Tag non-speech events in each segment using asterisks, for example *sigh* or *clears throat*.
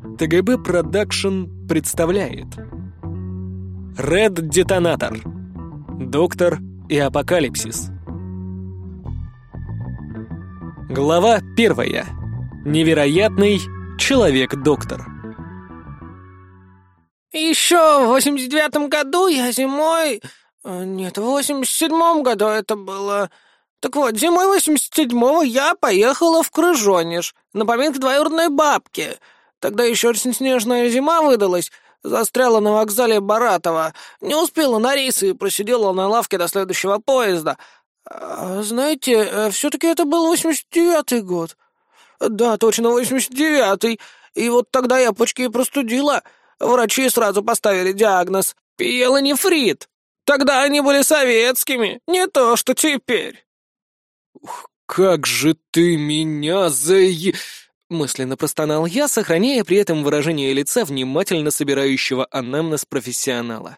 ТГБ Production представляет. Red Detonator. Доктор и Апокалипсис. Глава первая. Невероятный Человек-доктор. Еще в восемьдесят девятом году я зимой... э, Нет, в восемьдесят седьмом году это было... Так вот, зимой восемьдесят седьмого я поехала в Крыжонеж на поминки двоюродной бабки. Тогда еще снежная зима выдалась. Застряла на вокзале Баратова. Не успела на рейс и просидела на лавке до следующего поезда. А, знаете, все-таки это был восемьдесят девятый год. Да, точно, восемьдесят девятый. И вот тогда я почки простудила. Врачи сразу поставили диагноз — пиелонефрит. Тогда они были советскими, не то что теперь. «Как же ты меня заe...» Мысленно простонал я, сохраняя при этом выражение лица внимательно собирающего анамнез профессионала.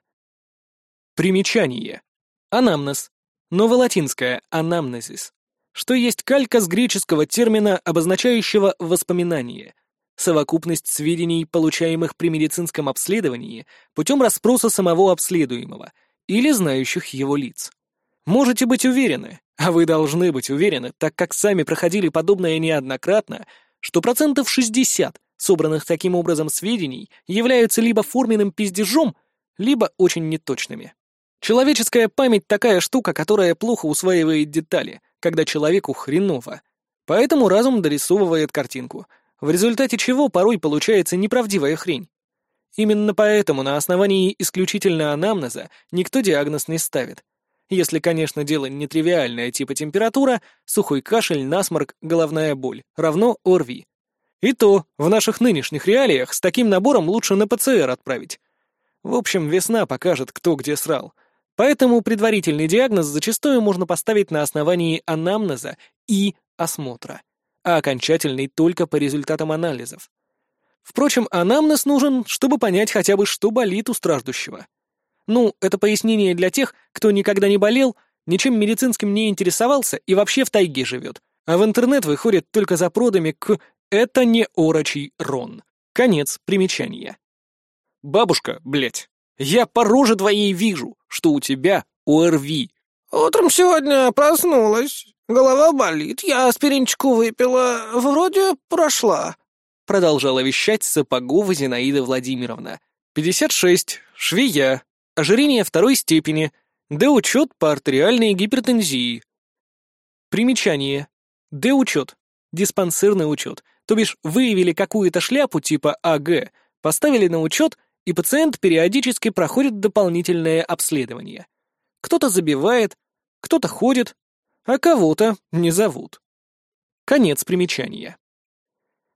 Примечание. Анамнез. Новолатинское «анамнезис», что есть калька с греческого термина, обозначающего «воспоминание», совокупность сведений, получаемых при медицинском обследовании путем расспроса самого обследуемого или знающих его лиц. Можете быть уверены, а вы должны быть уверены, так как сами проходили подобное неоднократно, что процентов 60 собранных таким образом сведений являются либо форменным пиздежом, либо очень неточными. Человеческая память такая штука, которая плохо усваивает детали, когда человеку хреново. Поэтому разум дорисовывает картинку, в результате чего порой получается неправдивая хрень. Именно поэтому на основании исключительно анамнеза никто диагноз не ставит. Если, конечно, дело нетривиальное, типа температура, сухой кашель, насморк, головная боль, равно ОРВИ. И то, в наших нынешних реалиях, с таким набором лучше на ПЦР отправить. В общем, весна покажет, кто где срал. Поэтому предварительный диагноз зачастую можно поставить на основании анамнеза и осмотра, а окончательный только по результатам анализов. Впрочем, анамнез нужен, чтобы понять хотя бы, что болит у страждущего. Ну, это пояснение для тех, кто никогда не болел, ничем медицинским не интересовался и вообще в тайге живет, а в интернет выходит только за продами к «это не орочий рон». Конец примечания. «Бабушка, блядь, я по роже твоей вижу, что у тебя ОРВИ». Утром сегодня проснулась. Голова болит. Я аспиринчику выпила. Вроде прошла. Продолжала вещать Сапогова Зинаида Владимировна. «56. Швея. Ожирение второй степени. Д-учет по артериальной гипертензии». Примечание. Д-учет. Диспансерный учет. То бишь выявили какую-то шляпу типа АГ, поставили на учет, и пациент периодически проходит дополнительное обследование. Кто-то забивает, кто-то ходит, а кого-то не зовут. Конец примечания.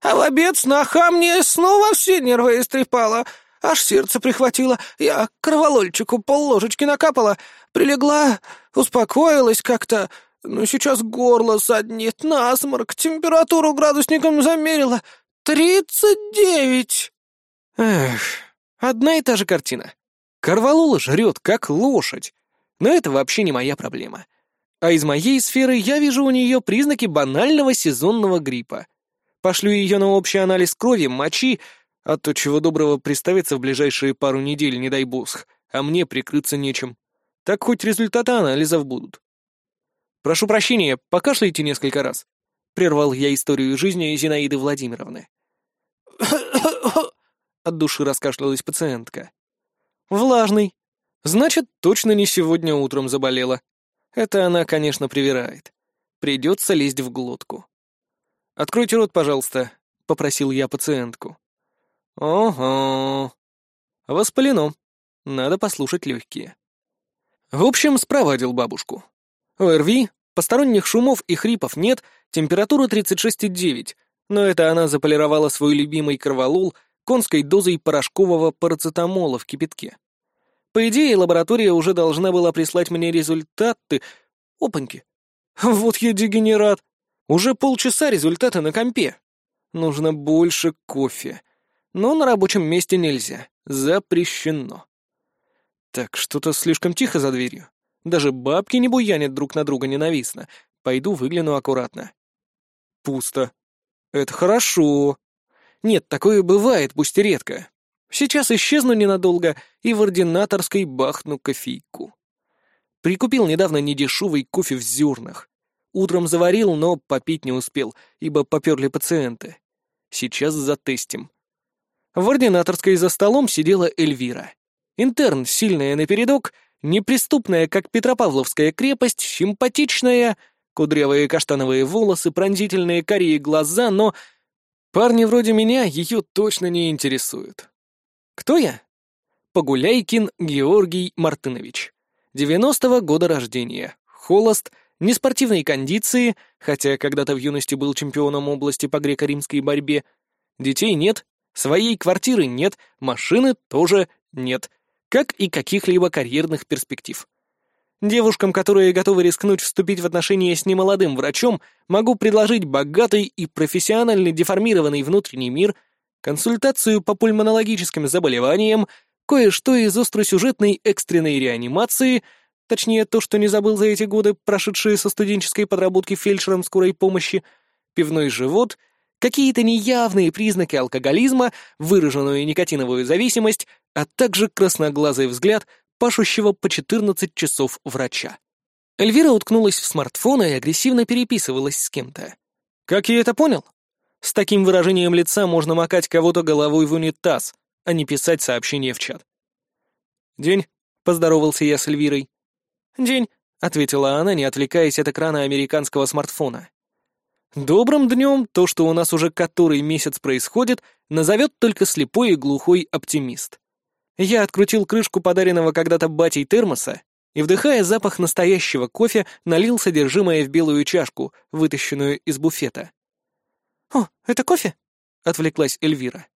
А в обед сноха мне снова все нервы истрепала. Аж сердце прихватило. Я кроволольчику полложечки накапала. Прилегла, успокоилась как-то. Но сейчас горло саднит, насморк, температуру градусником замерила. Тридцать девять. Эх, одна и та же картина. Корвалола жрет, как лошадь. Но это вообще не моя проблема. А из моей сферы я вижу у нее признаки банального сезонного гриппа. Пошлю ее на общий анализ крови, мочи, а то чего доброго приставится в ближайшие пару недель, не дай бог, а мне прикрыться нечем. Так хоть результаты анализов будут. «Прошу прощения, покашляйте несколько раз», — прервал я историю жизни Зинаиды Владимировны. *coughs* От души раскашлялась пациентка. «Влажный. Значит, точно не сегодня утром заболела. Это она, конечно, привирает. Придется лезть в глотку. «Откройте рот, пожалуйста», — попросил я пациентку. «Ого. Воспалено. Надо послушать легкие». В общем, спровадил бабушку. ОРВИ, посторонних шумов и хрипов нет, температура 36,9, но это она заполировала свой любимый кроволол конской дозой порошкового парацетамола в кипятке. По идее, лаборатория уже должна была прислать мне результаты. Опаньки. Вот я дегенерат. Уже полчаса результаты на компе. Нужно больше кофе. Но на рабочем месте нельзя. Запрещено. Так, что-то слишком тихо за дверью. Даже бабки не буянят друг на друга ненавистно. Пойду выгляну аккуратно. Пусто. Это хорошо. Нет, такое бывает, пусть и редко. Сейчас исчезну ненадолго и в ординаторской бахну кофейку. Прикупил недавно недешевый кофе в зернах. Утром заварил, но попить не успел, ибо поперли пациенты. Сейчас затестим. В ординаторской за столом сидела Эльвира. Интерн, сильная напередок, неприступная, как Петропавловская крепость, симпатичная, кудрявые каштановые волосы, пронзительные карие глаза, но парни вроде меня ее точно не интересуют. Кто я? Погуляйкин Георгий Мартынович. 90-го года рождения. Холост, неспортивной кондиции, хотя когда-то в юности был чемпионом области по греко-римской борьбе. Детей нет, своей квартиры нет, машины тоже нет, как и каких-либо карьерных перспектив. Девушкам, которые готовы рискнуть вступить в отношения с немолодым врачом, могу предложить богатый и профессионально деформированный внутренний мир, консультацию по пульмонологическим заболеваниям, кое-что из остросюжетной экстренной реанимации, точнее то, что не забыл за эти годы, прошедшие со студенческой подработки фельдшером скорой помощи, пивной живот, какие-то неявные признаки алкоголизма, выраженную никотиновую зависимость, а также красноглазый взгляд пашущего по 14 часов врача. Эльвира уткнулась в смартфон и агрессивно переписывалась с кем-то. Как я это понял? С таким выражением лица можно макать кого-то головой в унитаз, а не писать сообщение в чат. «День», — поздоровался я с Эльвирой. «День», — ответила она, не отвлекаясь от экрана американского смартфона. «Добрым днем то, что у нас уже который месяц происходит, назовет только слепой и глухой оптимист. Я открутил крышку подаренного когда-то батей термоса и, вдыхая запах настоящего кофе, налил содержимое в белую чашку, вытащенную из буфета. «О, это кофе?» — отвлеклась Эльвира.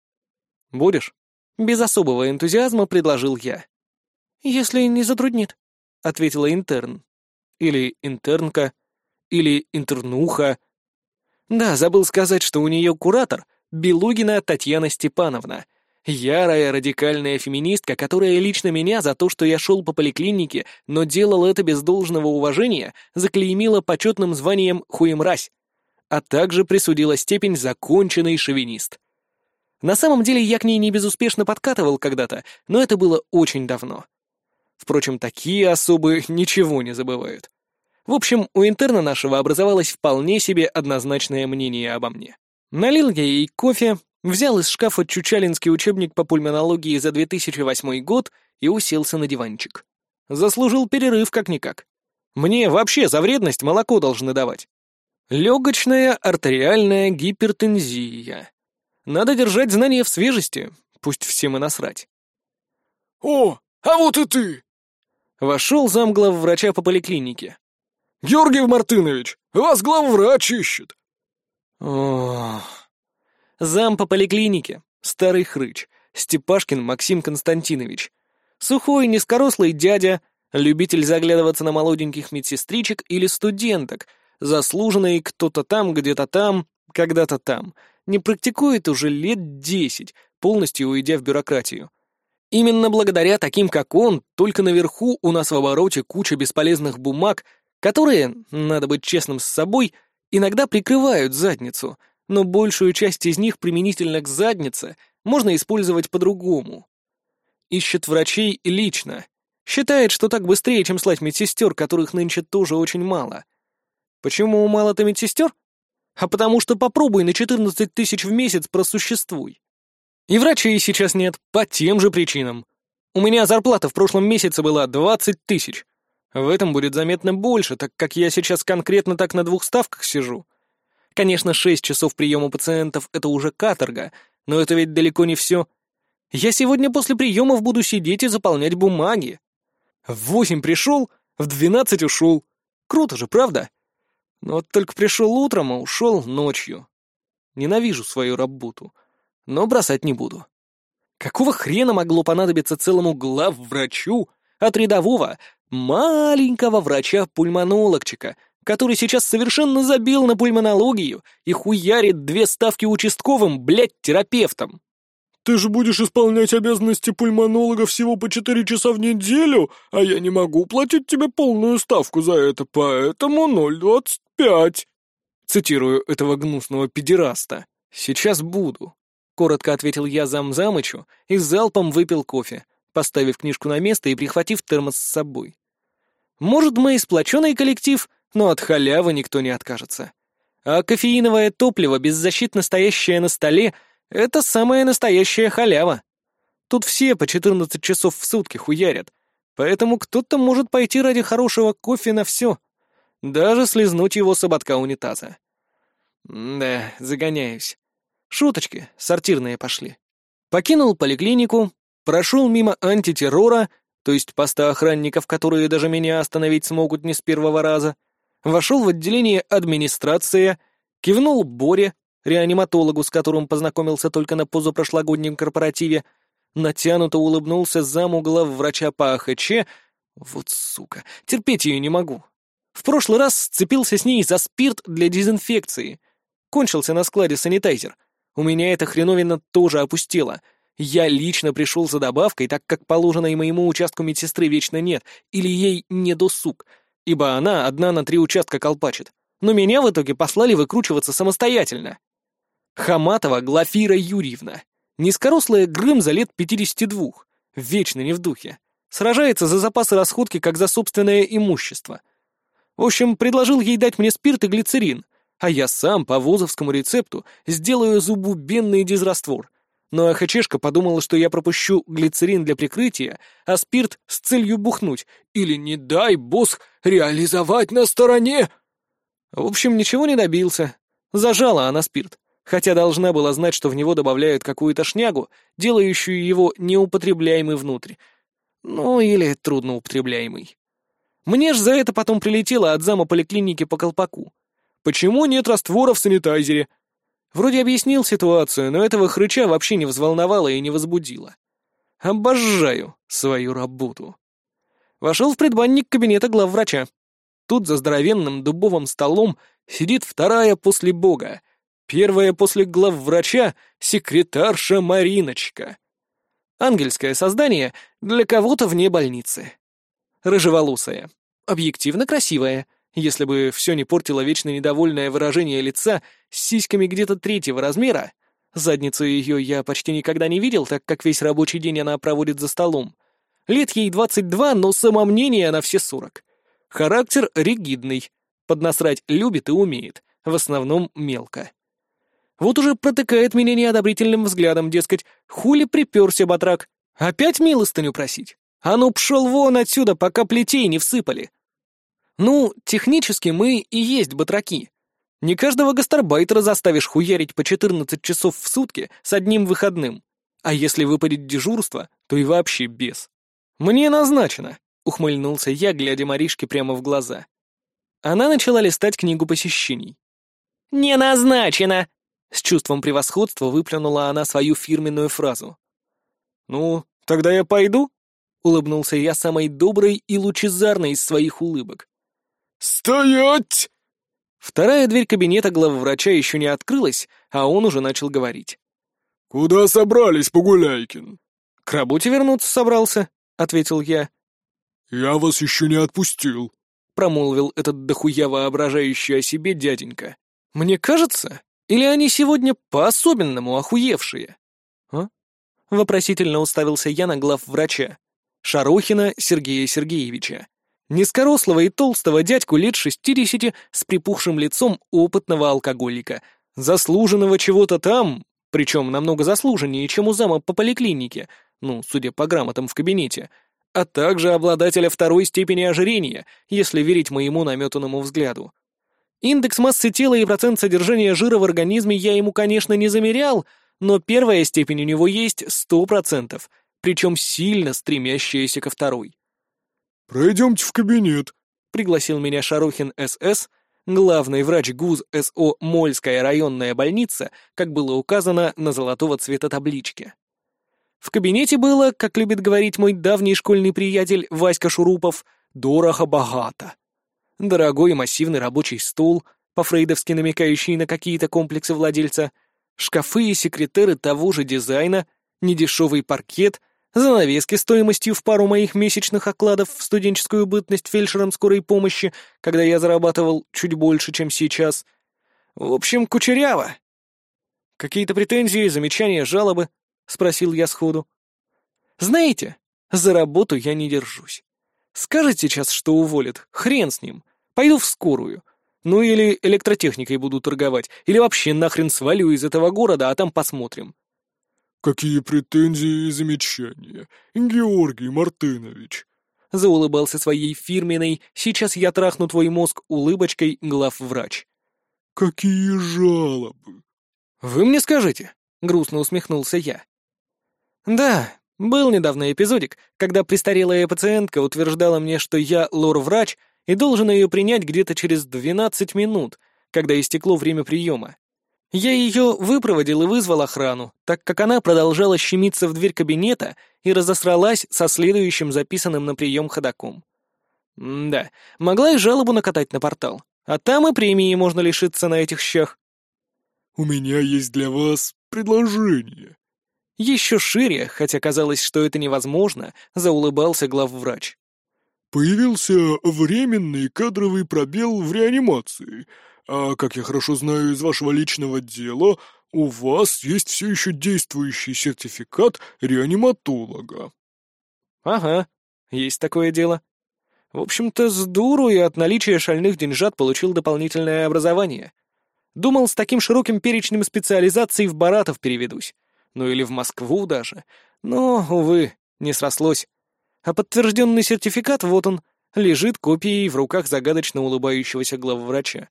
«Будешь?» Без особого энтузиазма предложил я. «Если не затруднит», — ответила интерн. Или интернка, или интернуха. Да, забыл сказать, что у нее куратор — Белугина Татьяна Степановна, ярая радикальная феминистка, которая лично меня за то, что я шел по поликлинике, но делал это без должного уважения, заклеймила почетным званием «хуемразь», а также присудила степень «законченный шовинист». На самом деле я к ней не безуспешно подкатывал когда-то, но это было очень давно. Впрочем, такие особы ничего не забывают. В общем, у интерна нашего образовалось вполне себе однозначное мнение обо мне. Налил я ей кофе, взял из шкафа чучалинский учебник по пульмонологии за 2008 год и уселся на диванчик. Заслужил перерыв как-никак. Мне вообще за вредность молоко должны давать. Легочная артериальная гипертензия. Надо держать знания в свежести, пусть всем и насрать. «О, а вот и ты!» Вошел замглав врача по поликлинике. «Георгий Мартынович, вас главврач ищет!» Ох. Зам по поликлинике, старый хрыч, Степашкин Максим Константинович. Сухой, низкорослый дядя, любитель заглядываться на молоденьких медсестричек или студенток, заслуженный кто-то там, где-то там, когда-то там — не практикует уже лет десять, полностью уйдя в бюрократию. Именно благодаря таким, как он, только наверху у нас в обороте куча бесполезных бумаг, которые, надо быть честным с собой, иногда прикрывают задницу, но большую часть из них применительно к заднице можно использовать по-другому. Ищет врачей лично. Считает, что так быстрее, чем слать медсестер, которых нынче тоже очень мало. Почему мало-то медсестер? а потому что попробуй на 14 тысяч в месяц просуществуй. И врачей сейчас нет, по тем же причинам. У меня зарплата в прошлом месяце была 20 тысяч. В этом будет заметно больше, так как я сейчас конкретно так на двух ставках сижу. Конечно, 6 часов приема пациентов — это уже каторга, но это ведь далеко не все. Я сегодня после приемов буду сидеть и заполнять бумаги. В восемь пришел, в двенадцать ушел. Круто же, правда? Но только пришел утром, а ушел ночью. Ненавижу свою работу, но бросать не буду. Какого хрена могло понадобиться целому главврачу от рядового, маленького врача-пульмонологчика, который сейчас совершенно забил на пульмонологию и хуярит две ставки участковым, блядь, терапевтом? Ты же будешь исполнять обязанности пульмонолога всего по четыре часа в неделю, а я не могу платить тебе полную ставку за это, поэтому ноль двадцать пять. Цитирую этого гнусного педераста. Сейчас буду. коротко ответил я замзамычу и залпом выпил кофе, поставив книжку на место и прихватив термос с собой. Может, мы и сплоченный коллектив, но от халявы никто не откажется. А кофеиновое топливо, беззащитно стоящее на столе, — это самая настоящая халява. Тут все по 14 часов в сутки хуярят, поэтому кто-то может пойти ради хорошего кофе на все, даже слезнуть его с ободка унитаза. Да, загоняюсь. Шуточки сортирные пошли. Покинул поликлинику, прошел мимо антитеррора, то есть поста охранников, которые даже меня остановить смогут не с первого раза, вошел в отделение администрация, кивнул Боре, реаниматологу, с которым познакомился только на позапрошлогоднем корпоративе, натянуто улыбнулся заму врача по АХЧ. Вот сука, терпеть ее не могу. В прошлый раз сцепился с ней за спирт для дезинфекции. Кончился на складе санитайзер — у меня эта хреновина тоже опустела. Я лично пришел за добавкой, так как положенной моему участку медсестры вечно нет, или ей не досуг, ибо она одна на три участка колпачит. Но меня в итоге послали выкручиваться самостоятельно. Хаматова Глафира Юрьевна. Низкорослая Грым за лет 52. Вечно не в духе. Сражается за запасы расходки, как за собственное имущество. В общем, предложил ей дать мне спирт и глицерин, а я сам по вузовскому рецепту сделаю зубубенный дизраствор. Но АХЧшка подумала, что я пропущу глицерин для прикрытия, а спирт с целью бухнуть, или, не дай босс, реализовать на стороне. В общем, ничего не добился. Зажала она спирт, хотя должна была знать, что в него добавляют какую-то шнягу, делающую его неупотребляемый внутрь. Ну, или трудноупотребляемый. Мне ж за это потом прилетело от зама поликлиники по колпаку. Почему нет раствора в санитайзере? Вроде объяснил ситуацию, но этого хрыча вообще не взволновало и не возбудило. Обожаю свою работу. Вошел в предбанник кабинета главврача. Тут за здоровенным дубовым столом сидит вторая после бога, первая после главврача секретарша Мариночка. Ангельское создание для кого-то вне больницы. Рыжеволосая, объективно красивая — если бы все не портило вечно недовольное выражение лица с сиськами где-то третьего размера, задницу ее я почти никогда не видел, так как весь рабочий день она проводит за столом. Лет ей 22, но самомнение на все 40. Характер ригидный, поднасрать любит и умеет, в основном мелко. Вот уже протыкает меня неодобрительным взглядом, дескать, хули приперся батрак, опять милостыню просить. А ну пшел вон отсюда, пока плетей не всыпали. Ну, технически мы и есть батраки. Не каждого гастарбайтера заставишь хуярить по 14 часов в сутки с одним выходным. А если выпадет дежурство, то и вообще без. «Мне назначено», — ухмыльнулся я, глядя Маришке прямо в глаза. Она начала листать книгу посещений. «Не назначено!» С чувством превосходства выплюнула она свою фирменную фразу. «Ну, тогда я пойду?» — улыбнулся я самой доброй и лучезарной из своих улыбок. «Стоять!» Вторая дверь кабинета главврача еще не открылась, а он уже начал говорить. «Куда собрались, Погуляйкин?» «К работе вернуться собрался», — ответил я. «Я вас еще не отпустил», — промолвил этот дохуя воображающий о себе дяденька. «Мне кажется, или они сегодня по-особенному охуевшие?» «А?» — вопросительно уставился я на главврача. Шарохина Сергея Сергеевича. Низкорослого и толстого дядьку лет шестидесяти с припухшим лицом опытного алкоголика, заслуженного чего-то там, причем намного заслуженнее, чем у зама по поликлинике, ну, судя по грамотам в кабинете, а также обладателя второй степени ожирения, если верить моему наметанному взгляду. Индекс массы тела и процент содержания жира в организме я ему, конечно, не замерял, но первая степень у него есть сто процентов, причем сильно стремящаяся ко второй. «Пройдемте в кабинет», — пригласил меня Шарухин СС, главный врач ГУЗ СО Мольская районная больница, как было указано на золотого цвета табличке. В кабинете было, как любит говорить мой давний школьный приятель Васька Шурупов, дорого-богато. Дорогой массивный рабочий стол, по-фрейдовски намекающий на какие-то комплексы владельца, шкафы и секретеры того же дизайна, недешевый паркет, занавески стоимостью в пару моих месячных окладов в студенческую бытность фельдшером скорой помощи, когда я зарабатывал чуть больше, чем сейчас. В общем, кучеряво. Какие-то претензии, замечания, жалобы?» — спросил я сходу. «Знаете, за работу я не держусь. Скажет сейчас, что уволят, хрен с ним. Пойду в скорую. Ну или электротехникой буду торговать, или вообще нахрен свалю из этого города, а там посмотрим. «Какие претензии и замечания, Георгий Мартынович?» Заулыбался своей фирменной «Сейчас я трахну твой мозг» улыбочкой главврач. «Какие жалобы?» «Вы мне скажите», — грустно усмехнулся я. «Да, был недавно эпизодик, когда престарелая пациентка утверждала мне, что я лор-врач и должен ее принять где-то через 12 минут, когда истекло время приема. Я ее выпроводил и вызвал охрану, так как она продолжала щемиться в дверь кабинета и разосралась со следующим записанным на прием ходаком. М да, могла и жалобу накатать на портал, а там и премии можно лишиться на этих щах. «У меня есть для вас предложение». Еще шире, хотя казалось, что это невозможно, заулыбался главврач. «Появился временный кадровый пробел в реанимации — а как я хорошо знаю из вашего личного дела, у вас есть все еще действующий сертификат реаниматолога». «Ага, есть такое дело. В общем-то, с дуру и от наличия шальных деньжат получил дополнительное образование. Думал, с таким широким перечнем специализаций в Баратов переведусь. Ну или в Москву даже. Но, увы, не срослось. А подтвержденный сертификат, вот он, лежит копией в руках загадочно улыбающегося главврача.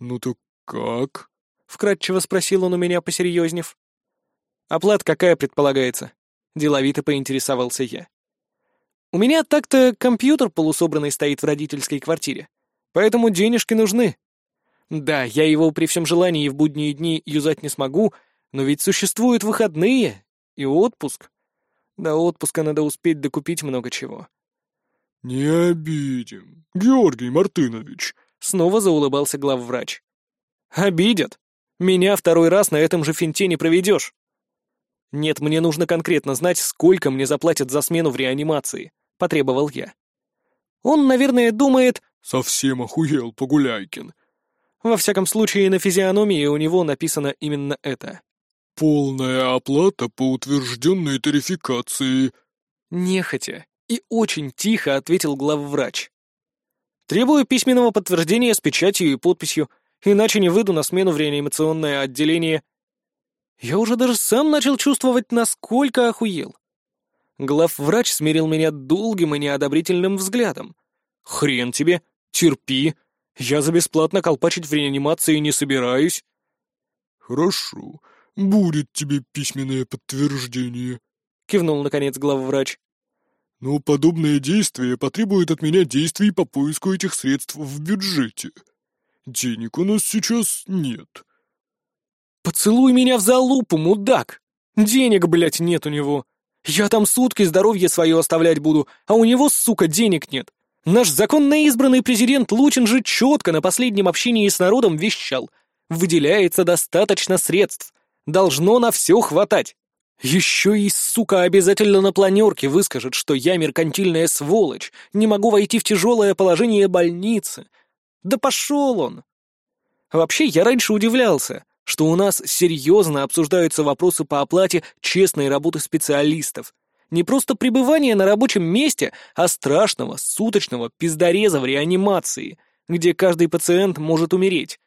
«Ну так как?» — вкратчиво спросил он у меня, посерьезнев. «Оплата какая предполагается?» — деловито поинтересовался я. «У меня так-то компьютер полусобранный стоит в родительской квартире, поэтому денежки нужны. Да, я его при всем желании в будние дни юзать не смогу, но ведь существуют выходные и отпуск. До отпуска надо успеть докупить много чего». «Не обидим, Георгий Мартынович», Снова заулыбался главврач. «Обидят. Меня второй раз на этом же финте не проведешь». «Нет, мне нужно конкретно знать, сколько мне заплатят за смену в реанимации», — потребовал я. Он, наверное, думает... «Совсем охуел, Погуляйкин». Во всяком случае, на физиономии у него написано именно это. «Полная оплата по утвержденной тарификации». Нехотя и очень тихо ответил главврач. Требую письменного подтверждения с печатью и подписью, иначе не выйду на смену в реанимационное отделение. Я уже даже сам начал чувствовать, насколько охуел. Главврач смирил меня долгим и неодобрительным взглядом. «Хрен тебе! Терпи! Я за бесплатно колпачить в реанимации не собираюсь!» «Хорошо, будет тебе письменное подтверждение», — кивнул, наконец, главврач. Но подобное действие потребует от меня действий по поиску этих средств в бюджете. Денег у нас сейчас нет. Поцелуй меня в залупу, мудак! Денег, блядь, нет у него. Я там сутки здоровье свое оставлять буду, а у него, сука, денег нет. Наш законно избранный президент Лучин же четко на последнем общении с народом вещал. Выделяется достаточно средств. Должно на все хватать. Еще и, сука, обязательно на планерке выскажет, что я меркантильная сволочь, не могу войти в тяжелое положение больницы. Да пошел он! Вообще, я раньше удивлялся, что у нас серьезно обсуждаются вопросы по оплате честной работы специалистов. Не просто пребывание на рабочем месте, а страшного, суточного пиздореза в реанимации, где каждый пациент может умереть.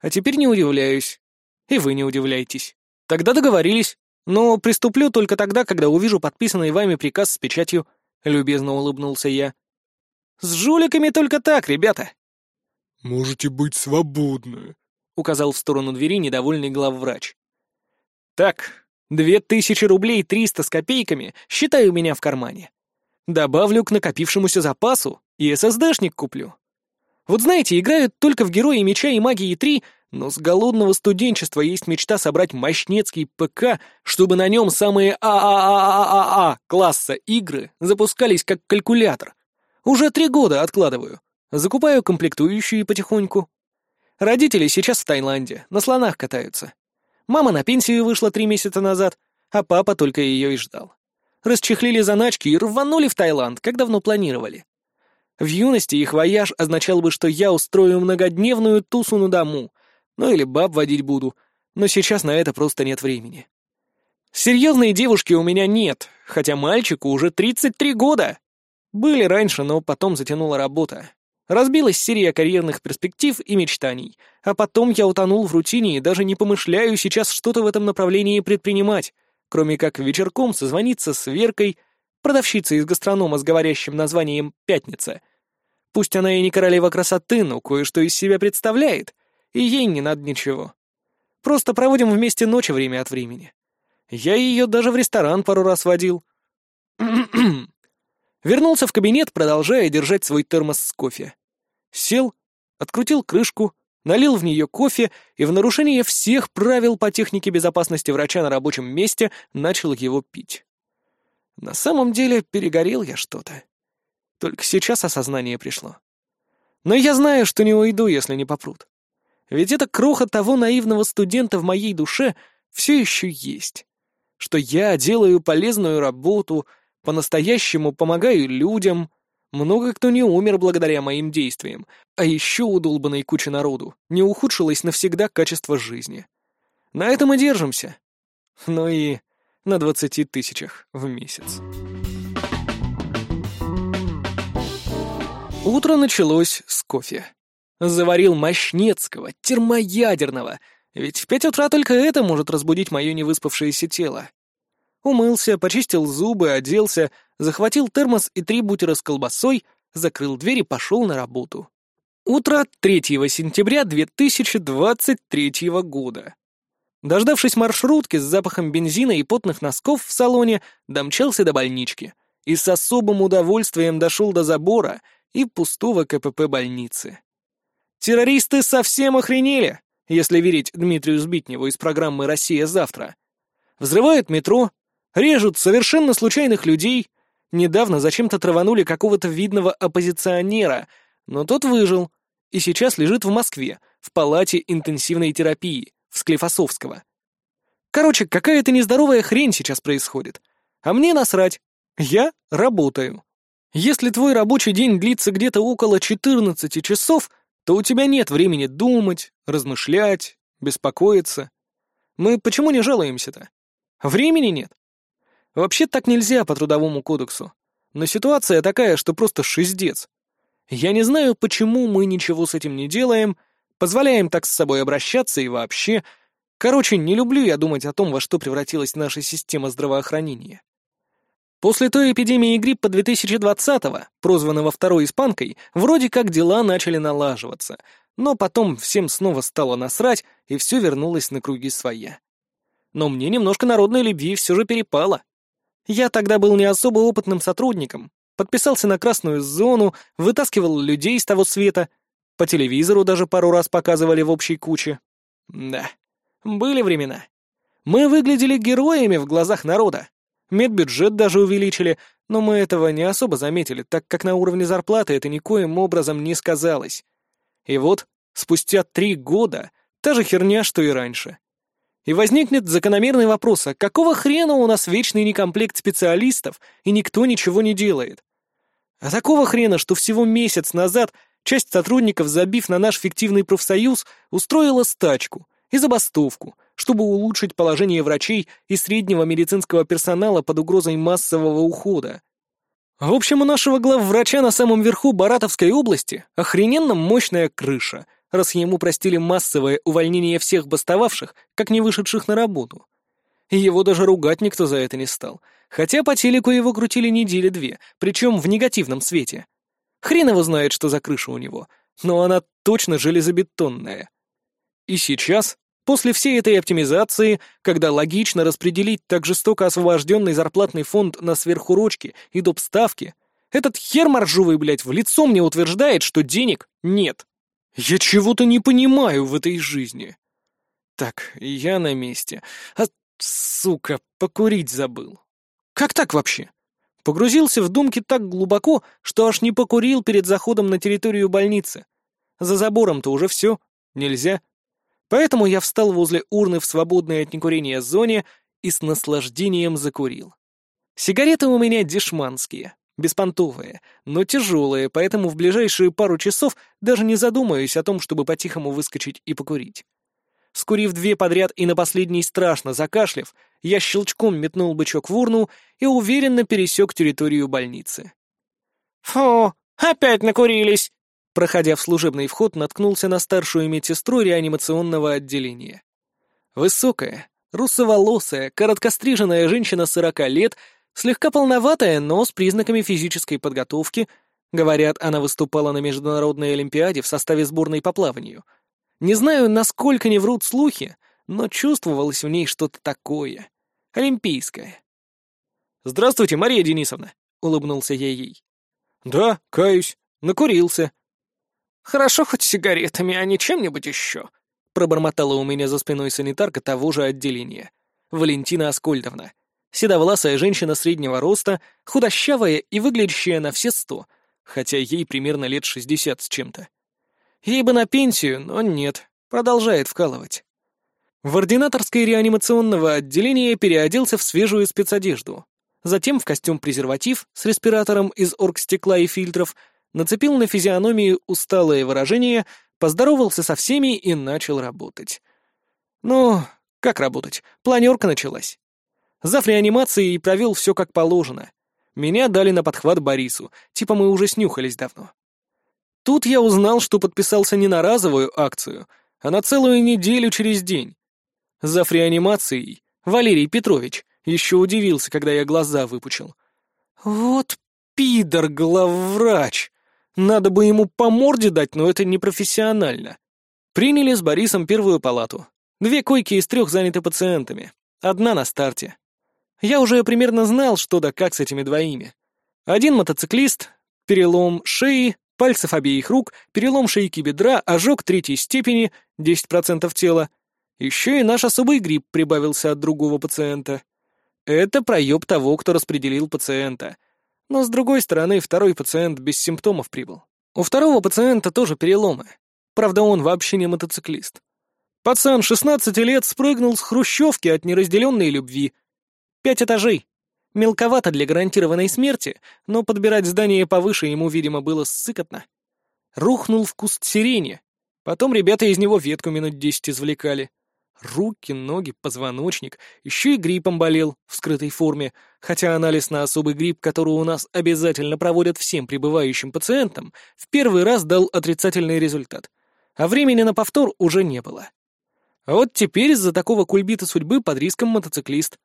А теперь не удивляюсь. И вы не удивляйтесь. Тогда договорились. «Но приступлю только тогда, когда увижу подписанный вами приказ с печатью», — любезно улыбнулся я. «С жуликами только так, ребята!» «Можете быть свободны», — указал в сторону двери недовольный главврач. «Так, две тысячи рублей триста с копейками считай у меня в кармане. Добавлю к накопившемуся запасу и ССДшник куплю. Вот знаете, играют только в Герои Меча и Магии 3 но с голодного студенчества есть мечта собрать мощнецкий ПК, чтобы на нем самые АААААА класса игры запускались как калькулятор. Уже три года откладываю. Закупаю комплектующие потихоньку. Родители сейчас в Таиланде, на слонах катаются. Мама на пенсию вышла три месяца назад, а папа только ее и ждал. Расчехлили заначки и рванули в Таиланд, как давно планировали. В юности их вояж означал бы, что я устрою многодневную тусу на дому — ну или баб водить буду. Но сейчас на это просто нет времени. Серьезной девушки у меня нет, хотя мальчику уже 33 года. Были раньше, но потом затянула работа. Разбилась серия карьерных перспектив и мечтаний, а потом я утонул в рутине и даже не помышляю сейчас что-то в этом направлении предпринимать, кроме как вечерком созвониться с Веркой, продавщицей из гастронома с говорящим названием «Пятница». Пусть она и не королева красоты, но кое-что из себя представляет, и ей не надо ничего. Просто проводим вместе ночи время от времени. Я ее даже в ресторан пару раз водил. *clears throat* Вернулся в кабинет, продолжая держать свой термос с кофе. Сел, открутил крышку, налил в нее кофе и в нарушение всех правил по технике безопасности врача на рабочем месте начал его пить. На самом деле перегорел я что-то. Только сейчас осознание пришло. Но я знаю, что не уйду, если не попрут. Ведь это кроха того наивного студента в моей душе все еще есть что я делаю полезную работу, по-настоящему помогаю людям. Много кто не умер благодаря моим действиям, а еще у долбанной кучи народу не ухудшилось навсегда качество жизни. На этом и держимся. Ну и на двадцати тысячах в месяц. Утро началось с кофе. Заварил мощнецкого, термоядерного — ведь в пять утра только это может разбудить мое невыспавшееся тело. Умылся, почистил зубы, оделся, захватил термос и три бутера с колбасой, закрыл дверь и пошел на работу. Утро 3 сентября 2023 года. Дождавшись маршрутки с запахом бензина и потных носков в салоне, домчался до больнички и с особым удовольствием дошел до забора и пустого КПП больницы. Террористы совсем охренели если верить Дмитрию Сбитневу из программы «Россия завтра». Взрывают метро, режут совершенно случайных людей. Недавно зачем-то траванули какого-то видного оппозиционера, но тот выжил и сейчас лежит в Москве, в палате интенсивной терапии, в Склифосовского. Короче, какая-то нездоровая хрень сейчас происходит. А мне насрать. Я работаю. Если твой рабочий день длится где-то около 14 часов — то у тебя нет времени думать, размышлять, беспокоиться. Мы почему не жалуемся-то? Времени нет. Вообще так нельзя по трудовому кодексу. Но ситуация такая, что просто шиздец. Я не знаю, почему мы ничего с этим не делаем, позволяем так с собой обращаться и вообще... Короче, не люблю я думать о том, во что превратилась наша система здравоохранения. После той эпидемии гриппа 2020-го, прозванного второй испанкой, вроде как дела начали налаживаться, но потом всем снова стало насрать, и все вернулось на круги своя. Но мне немножко народной любви все же перепало. Я тогда был не особо опытным сотрудником, подписался на красную зону, вытаскивал людей с того света, по телевизору даже пару раз показывали в общей куче. Да, были времена. Мы выглядели героями в глазах народа. Медбюджет даже увеличили, но мы этого не особо заметили, так как на уровне зарплаты это никоим образом не сказалось. И вот, спустя три года, та же херня, что и раньше. И возникнет закономерный вопрос, а какого хрена у нас вечный некомплект специалистов, и никто ничего не делает? А такого хрена, что всего месяц назад часть сотрудников, забив на наш фиктивный профсоюз, устроила стачку и забастовку, чтобы улучшить положение врачей и среднего медицинского персонала под угрозой массового ухода. В общем, у нашего главврача на самом верху Баратовской области охрененно мощная крыша, раз ему простили массовое увольнение всех бастовавших, как не вышедших на работу. его даже ругать никто за это не стал, хотя по телеку его крутили недели две, причем в негативном свете. Хрен его знает, что за крыша у него, но она точно железобетонная. И сейчас После всей этой оптимизации, когда логично распределить так жестоко освобожденный зарплатный фонд на сверхурочки и доп. ставки, этот хер моржовый, блядь, в лицо мне утверждает, что денег нет. Я чего-то не понимаю в этой жизни. Так, я на месте. А, сука, покурить забыл. Как так вообще? Погрузился в думки так глубоко, что аж не покурил перед заходом на территорию больницы. За забором-то уже все, нельзя. Поэтому я встал возле урны в свободной от некурения зоне и с наслаждением закурил. Сигареты у меня дешманские, беспонтовые, но тяжелые, поэтому в ближайшие пару часов даже не задумаюсь о том, чтобы по-тихому выскочить и покурить. Скурив две подряд и на последней страшно закашляв, я щелчком метнул бычок в урну и уверенно пересек территорию больницы. «Фу, опять накурились!» Проходя в служебный вход, наткнулся на старшую медсестру реанимационного отделения. Высокая, русоволосая, короткостриженная женщина сорока лет, слегка полноватая, но с признаками физической подготовки. Говорят, она выступала на международной олимпиаде в составе сборной по плаванию. Не знаю, насколько не врут слухи, но чувствовалось в ней что-то такое. Олимпийское. «Здравствуйте, Мария Денисовна», — улыбнулся я ей. «Да, каюсь, накурился». «Хорошо хоть сигаретами, а не чем-нибудь еще», — пробормотала у меня за спиной санитарка того же отделения. Валентина Аскольдовна. Седовласая женщина среднего роста, худощавая и выглядящая на все сто, хотя ей примерно лет шестьдесят с чем-то. Ей бы на пенсию, но нет, продолжает вкалывать. В ординаторской реанимационного отделения переоделся в свежую спецодежду. Затем в костюм-презерватив с респиратором из оргстекла и фильтров, нацепил на физиономию усталое выражение, поздоровался со всеми и начал работать. Ну, как работать? Планерка началась. Зав реанимацией провел все как положено. Меня дали на подхват Борису, типа мы уже снюхались давно. Тут я узнал, что подписался не на разовую акцию, а на целую неделю через день. Зав реанимацией, Валерий Петрович, еще удивился, когда я глаза выпучил. Вот пидор главврач! Надо бы ему по морде дать, но это непрофессионально. Приняли с Борисом первую палату. Две койки из трех заняты пациентами. Одна на старте. Я уже примерно знал, что да как с этими двоими. Один мотоциклист, перелом шеи, пальцев обеих рук, перелом шейки бедра, ожог третьей степени, 10% тела. Еще и наш особый грипп прибавился от другого пациента. Это проеб того, кто распределил пациента. Но с другой стороны, второй пациент без симптомов прибыл. У второго пациента тоже переломы. Правда, он вообще не мотоциклист. Пацан 16 лет спрыгнул с хрущевки от неразделенной любви. Пять этажей. Мелковато для гарантированной смерти, но подбирать здание повыше ему, видимо, было ссыкотно. Рухнул в куст сирени. Потом ребята из него ветку минут десять извлекали. Руки, ноги, позвоночник. Еще и гриппом болел, в скрытой форме, хотя анализ на особый грипп, который у нас обязательно проводят всем прибывающим пациентам, в первый раз дал отрицательный результат. А времени на повтор уже не было. А вот теперь из-за такого кульбита судьбы под риском мотоциклист.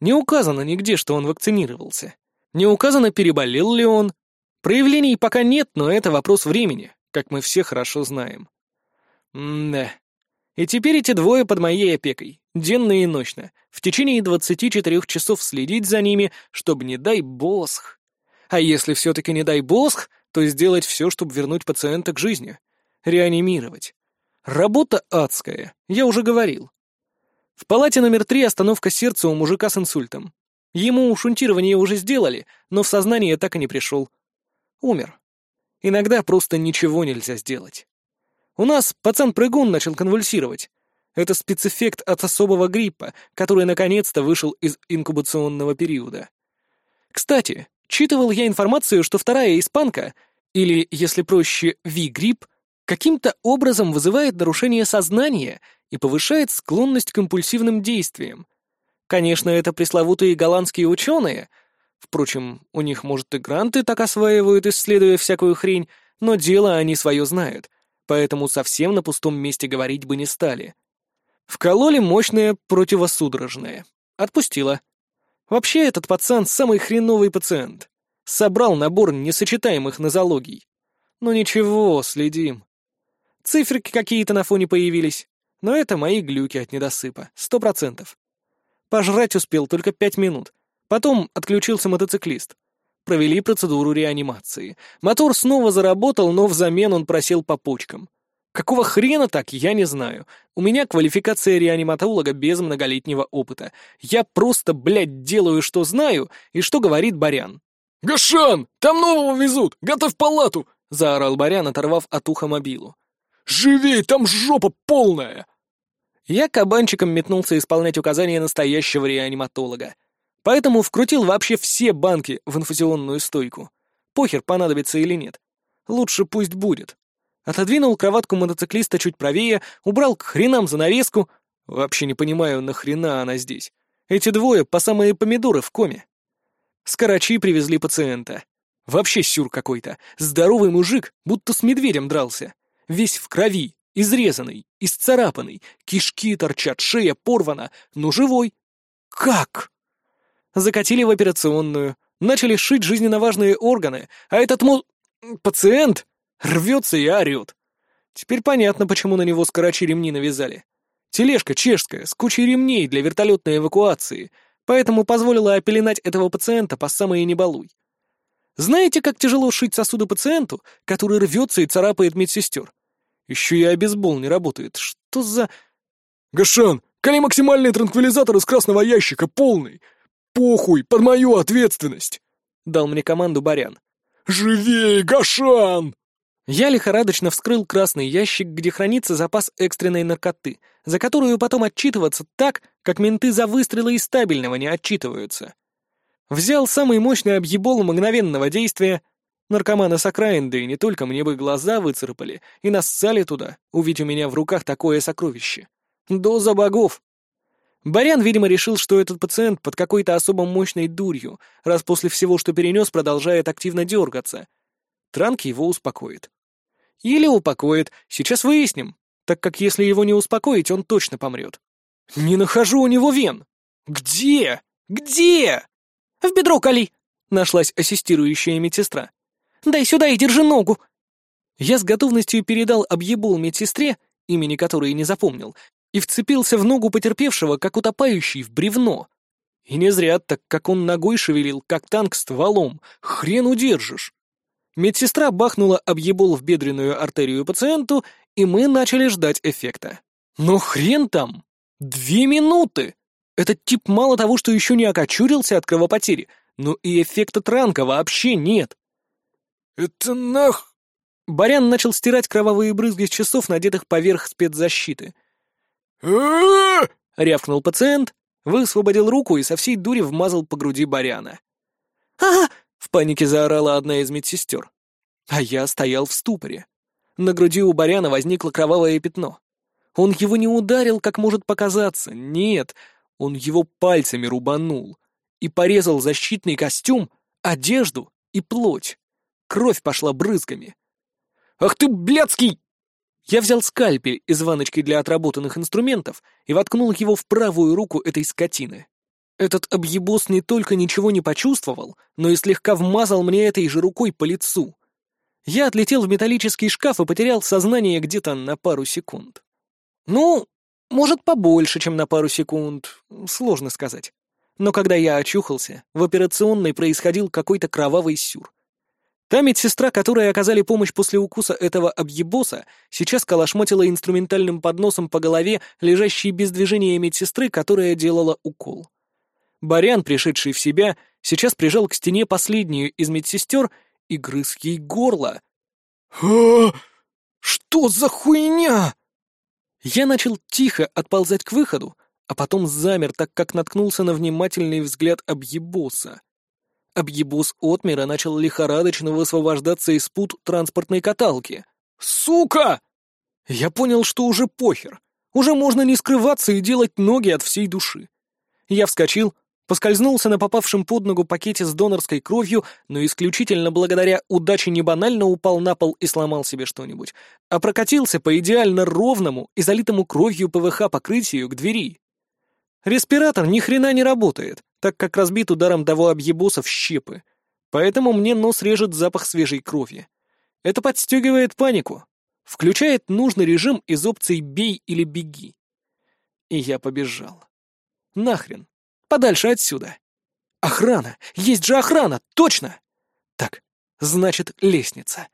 Не указано нигде, что он вакцинировался. Не указано, переболел ли он. Проявлений пока нет, но это вопрос времени, как мы все хорошо знаем. М-да. И теперь эти двое под моей опекой, денно и ночно, в течение 24 часов следить за ними, чтобы не дай босх. А если все-таки не дай босх, то сделать все, чтобы вернуть пациента к жизни. Реанимировать. Работа адская, я уже говорил. В палате номер три остановка сердца у мужика с инсультом. Ему шунтирование уже сделали, но в сознание так и не пришел. Умер. Иногда просто ничего нельзя сделать. У нас пацан-прыгун начал конвульсировать. Это спецэффект от особого гриппа, который наконец-то вышел из инкубационного периода. Кстати, читывал я информацию, что вторая испанка, или, если проще, Ви-грипп, каким-то образом вызывает нарушение сознания и повышает склонность к импульсивным действиям. Конечно, это пресловутые голландские ученые. Впрочем, у них, может, и гранты так осваивают, исследуя всякую хрень, но дело они свое знают, поэтому совсем на пустом месте говорить бы не стали. Вкололи мощное противосудорожное. Отпустила. Вообще, этот пацан самый хреновый пациент. Собрал набор несочетаемых нозологий. Но ничего, следим. Циферки какие-то на фоне появились. Но это мои глюки от недосыпа, сто процентов. Пожрать успел только пять минут. Потом отключился мотоциклист. Провели процедуру реанимации. Мотор снова заработал, но взамен он просел по почкам. Какого хрена так, я не знаю. У меня квалификация реаниматолога без многолетнего опыта. Я просто, блядь, делаю, что знаю, и что говорит Барян. «Гашан! Там нового везут! Готовь палату!» — заорал Барян, оторвав от уха мобилу. «Живей, там жопа полная!» Я кабанчиком метнулся исполнять указания настоящего реаниматолога. Поэтому вкрутил вообще все банки в инфузионную стойку. Похер, понадобится или нет. Лучше пусть будет. Отодвинул кроватку мотоциклиста чуть правее, убрал к хренам занавеску. Вообще не понимаю, нахрена она здесь. Эти двое по самые помидоры в коме. С Карачи привезли пациента. Вообще сюр какой-то. Здоровый мужик, будто с медведем дрался. Весь в крови, изрезанный, исцарапанный, кишки торчат, шея порвана, но живой. Как? Закатили в операционную, начали шить жизненно важные органы, а этот му... пациент рвется и орет. Теперь понятно, почему на него с Карачи ремни навязали. Тележка чешская, с кучей ремней для вертолетной эвакуации, поэтому позволила опеленать этого пациента по самые небалуй. Знаете, как тяжело шить сосуды пациенту, который рвется и царапает медсестер? Еще и обезбол не работает. Что за... Гашан, коли максимальный транквилизатор из красного ящика, полный. Похуй, под мою ответственность. Дал мне команду Барян. Живей, Гашан! Я лихорадочно вскрыл красный ящик, где хранится запас экстренной наркоты, за которую потом отчитываться так, как менты за выстрелы из стабильного не отчитываются. Взял самый мощный объебол мгновенного действия. Наркоманы с окраин, да и не только, мне бы глаза выцарапали и нассали туда, увидеть у меня в руках такое сокровище. Доза богов. Барян, видимо, решил, что этот пациент под какой-то особо мощной дурью, раз после всего, что перенес, продолжает активно дергаться. Транк его успокоит. Или упокоит, сейчас выясним, так как если его не успокоить, он точно помрет. Не нахожу у него вен. Где? Где? «В бедро кали!» — нашлась ассистирующая медсестра. «Дай сюда и держи ногу!» Я с готовностью передал объебул медсестре, имени которой не запомнил, и вцепился в ногу потерпевшего, как утопающий в бревно. И не зря, так как он ногой шевелил, как танк стволом. Хрен удержишь. Медсестра бахнула объебол в бедренную артерию пациенту, и мы начали ждать эффекта. Но хрен там! Две минуты! Этот тип мало того, что еще не окочурился от кровопотери, но и эффекта транка вообще нет. «Это нах...» Барян начал стирать кровавые брызги с часов, надетых поверх спецзащиты. Рявкнул пациент, высвободил руку и со всей дури вмазал по груди Баряна. а в панике заорала одна из медсестер. А я стоял в ступоре. На груди у Баряна возникло кровавое пятно. Он его не ударил, как может показаться. Нет, он его пальцами рубанул и порезал защитный костюм, одежду и плоть. Кровь пошла брызгами. «Ах ты, блядский!» Я взял скальпель из ваночки для отработанных инструментов и воткнул его в правую руку этой скотины. Этот объебос не только ничего не почувствовал, но и слегка вмазал мне этой же рукой по лицу. Я отлетел в металлический шкаф и потерял сознание где-то на пару секунд. Ну, может, побольше, чем на пару секунд, сложно сказать. Но когда я очухался, в операционной происходил какой-то кровавый сюр. Та медсестра, которой оказали помощь после укуса этого объебоса, сейчас калашматила инструментальным подносом по голове лежащей без движения медсестры, которая делала укол. Барян, пришедший в себя, сейчас прижал к стене последнюю из медсестер и грыз ей горло. «А, что за хуйня?» Я начал тихо отползать к выходу, а потом замер, так как наткнулся на внимательный взгляд объебоса. Объебос отмера начал лихорадочно высвобождаться из пут транспортной каталки. «Сука!» Я понял, что уже похер. Уже можно не скрываться и делать ноги от всей души. Я вскочил, Поскользнулся на попавшем под ногу пакете с донорской кровью, но исключительно благодаря удаче не банально упал на пол и сломал себе что-нибудь, а прокатился по идеально ровному и залитому кровью ПВХ покрытию к двери. Респиратор ни хрена не работает, так как разбит ударом того объебоса в щепы, поэтому мне нос режет запах свежей крови. Это подстегивает панику, включает нужный режим из опций «бей» или «беги». И я побежал. Нахрен. Подальше отсюда. Охрана! Есть же охрана! Точно! Так, значит, лестница.